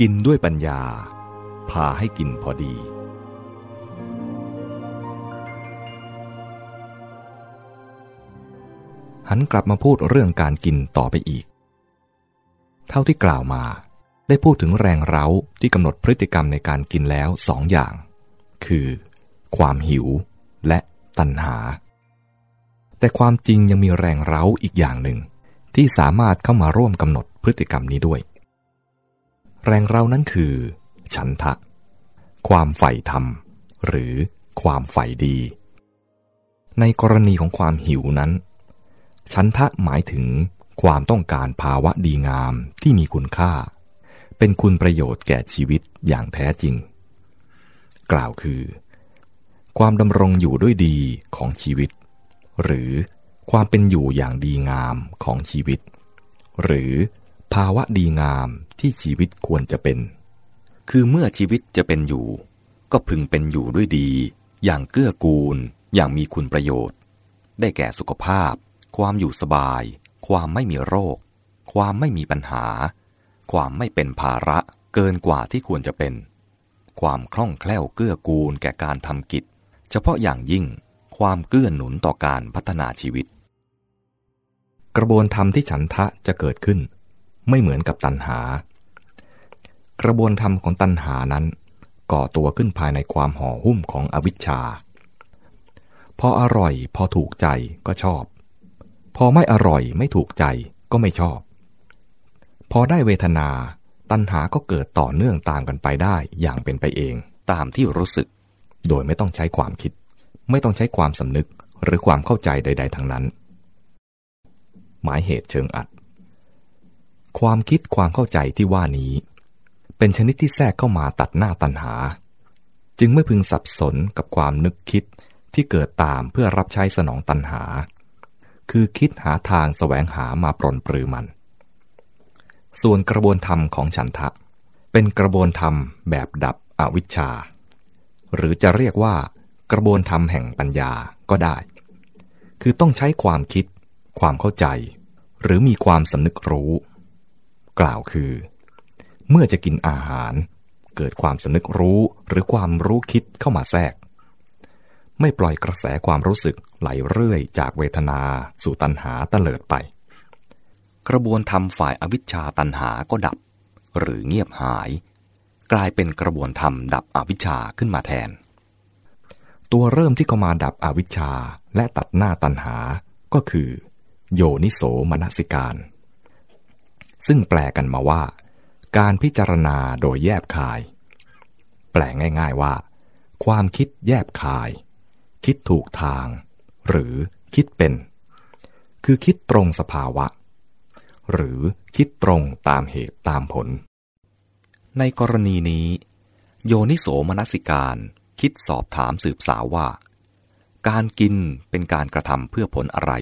กินด้วยปัญญา พาให้กินพอดี หันกลับมาพูดเรื่องการกินต่อไปอีก เท่าที่กล่าวมาได้พูดถึงแรงเร้าที่กำหนดพฤติกรรมในการกินแล้วสองอย่าง คือ ความหิวและตัณหา แต่ความจริงยังมีแรงเร้าอีกอย่างหนึ่ง ที่สามารถเข้ามาร่วมกำหนดพฤติกรรมนี้ด้วย แรงเรานั้นคือ ฉันทะ ความใฝ่ธรรม หรือความใฝ่ดี ในกรณีของความหิวนั้น ฉันทะหมายถึงความต้องการภาวะดีงามที่มีคุณค่า เป็นคุณประโยชน์แก่ชีวิตอย่างแท้จริง กล่าวคือ ความดำรงอยู่ด้วยดีของชีวิต หรือความเป็นอยู่อย่างดีงามของชีวิต หรือ ภาวะดีงามที่ชีวิตควรจะเป็น คือเมื่อชีวิตจะเป็นอยู่ ก็พึงเป็นอยู่ด้วยดี อย่างเกื้อกูล อย่างมีคุณประโยชน์ ได้แก่สุขภาพ ความอยู่สบาย ความไม่มีโรค ความไม่มีปัญหา ความไม่เป็นภาระเกินกว่าที่ควรจะเป็น ความคล่องแคล่วเกื้อกูลแก่การทำกิจ เฉพาะอย่างยิ่งความเกื้อหนุนต่อการพัฒนาชีวิต กระบวนธรรมที่ฉันทะจะเกิดขึ้น ไม่เหมือนกับตัณหา กระบวนธรรมของตัณหานั้น ก่อตัวขึ้นภายในความห่อหุ้มของอวิชชา พออร่อยพอถูกใจก็ชอบ พอไม่อร่อยไม่ถูกใจก็ไม่ชอบ พอได้เวทนาตัณหาก็เกิดต่อเนื่องตามกันไปได้อย่างเป็นไปเองตามที่รู้สึก โดยไม่ต้องใช้ความคิด ไม่ต้องใช้ความสำนึกหรือความเข้าใจใด ๆทั้งนั้น หมายเหตุเชิงอัด ความคิดความเข้าใจที่ว่านี้ เป็นชนิดที่แทรกเข้ามาตัดหน้าตัณหา จึงไม่พึงสับสนกับความนึกคิดที่เกิดตามเพื่อรับใช้สนองตัณหา คือคิดหาทางแสวงหามาปรนปรือมัน ส่วนกระบวนธรรมของฉันทะ เป็นกระบวนธรรมแบบดับอวิชชา หรือจะเรียกว่ากระบวนธรรมแห่งปัญญาก็ได้ คือต้องใช้ความคิด ความเข้าใจ หรือมีความสำนึกรู้ กล่าวคือ เมื่อจะกินอาหาร เกิดความสำนึกรู้หรือความรู้คิดเข้ามาแทรก ไม่ปล่อยกระแสความรู้สึกไหลเรื่อยจากเวทนาสู่ตัณหาตะเลิดไป กระบวนธรรมฝ่ายอวิชชาตัณหาก็ดับ หรือเงียบหาย กลายเป็นกระบวนธรรมดับอวิชชาขึ้นมาแทน ตัวเริ่มที่เข้ามาดับอวิชชาและตัดหน้าตัณหาก็คือ โยนิโสมนสิการ ซึ่งแปลกันมาว่า การพิจารณาโดยแยบคาย แปลง่ายๆว่า ความคิดแยบคาย คิดถูกทาง หรือคิดเป็น คือคิดตรงสภาวะ หรือคิดตรงตามเหตุตามผล ในกรณีนี้ โยนิโสมนสิการคิดสอบถามสืบสาวว่า การกินเป็นการกระทำเพื่อผลอะไร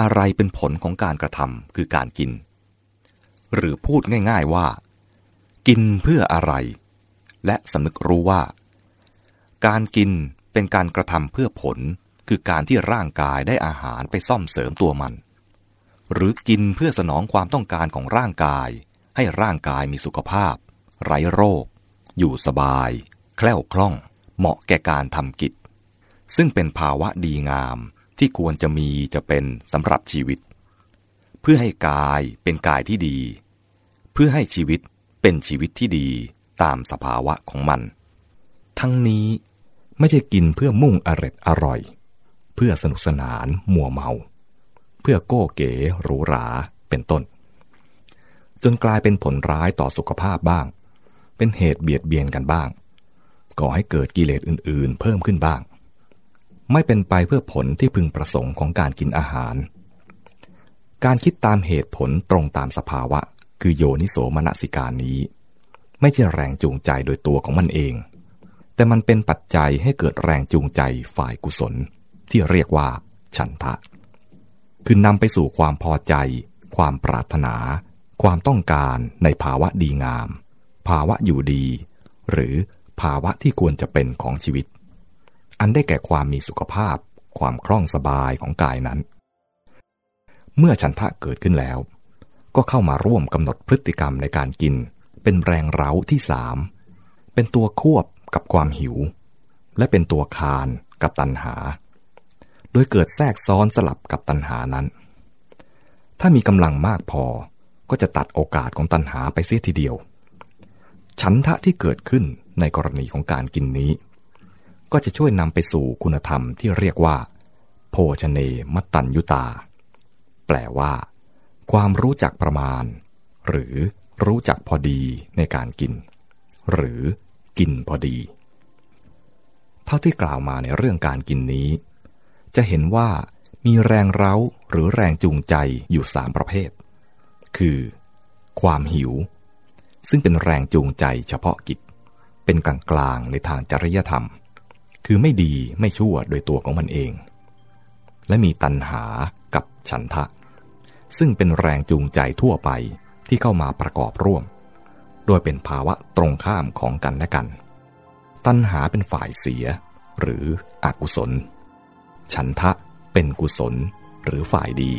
อะไรเป็นผลของการกระทำคือการกิน หรือพูดง่ายๆว่า กินเพื่ออะไร และสำนึกรู้ว่า การกินเป็นการกระทำเพื่อผล คือการที่ร่างกายได้อาหารไปซ่อมเสริมตัวมัน หรือกินเพื่อสนองความต้องการของร่างกาย ให้ร่างกายมีสุขภาพ ไร้โรค อยู่สบาย แคล่วคล่อง เหมาะแก่การทำกิจ ซึ่งเป็นภาวะดีงามที่ควรจะมีจะเป็นสำหรับชีวิต เพื่อให้กายเป็นกายที่ดี เพื่อให้ชีวิตเป็นชีวิตที่ดีตามสภาวะของมัน ทั้งนี้ไม่ใช่กินเพื่อมุ่งอร็ดอร่อย เพื่อสนุกสนานมัวเมา เพื่อโก้เก๋หรูหราเป็นต้น จนกลายเป็นผลร้ายต่อสุขภาพบ้าง เป็นเหตุเบียดเบียนกันบ้าง ก่อให้เกิดกิเลสอื่นๆ เพิ่มขึ้นบ้าง ไม่เป็นไปเพื่อผลที่พึงประสงค์ของการกินอาหาร การคิดตามเหตุผลตรงตามสภาวะ คือโยนิโสมนสิการนี้ ไม่ใช่แรงจูงใจโดยตัวของมันเอง แต่มันเป็นปัจจัยให้เกิดแรงจูงใจฝ่ายกุศล ที่เรียกว่า ฉันทะ คือนำไปสู่ความพอใจ ความปรารถนา ความต้องการในภาวะดีงาม ภาวะอยู่ดี หรือภาวะที่ควรจะเป็นของชีวิต อันได้แก่ความมีสุขภาพ ความคล่องสบายของกายนั้น เมื่อฉันทะเกิดขึ้นแล้ว ก็เข้ามาร่วมกำหนดพฤติกรรมในการกิน เป็นแรงเร้าที่สามเป็นตัวควบกับความหิว และเป็นตัวคานกับตัณหา โดยเกิดแทรกซ้อนสลับกับตัณหานั้น ถ้ามีกำลังมากพอก็จะตัดโอกาสของตัณหาไปเสียทีเดียว ฉันทะที่เกิดขึ้นในกรณีของการกินนี้ ก็จะช่วยนำไปสู่คุณธรรมที่เรียกว่า โภชเนมตัญยุตา แปลว่า ความรู้จักประมาณ หรือรู้จักพอดีในการกิน หรือกินพอดี เท่าที่กล่าวมาในเรื่องการกินนี้ จะเห็นว่ามีแรงเร้าหรือแรงจูงใจอยู่สามประเภท คือ ความหิว ซึ่งเป็นแรงจูงใจเฉพาะกิจ เป็นกลางกลางในทางจริยธรรม คือไม่ดีไม่ชั่วโดยตัวของมันเอง และมีตัณหากับฉันทะ ซึ่งเป็นแรงจูงใจทั่วไปที่เข้ามาประกอบร่วม โดยเป็นภาวะตรงข้ามของกันและกัน ตัณหาเป็นฝ่ายเสีย หรืออกุศล ฉันทะเป็นกุศลหรือฝ่ายดี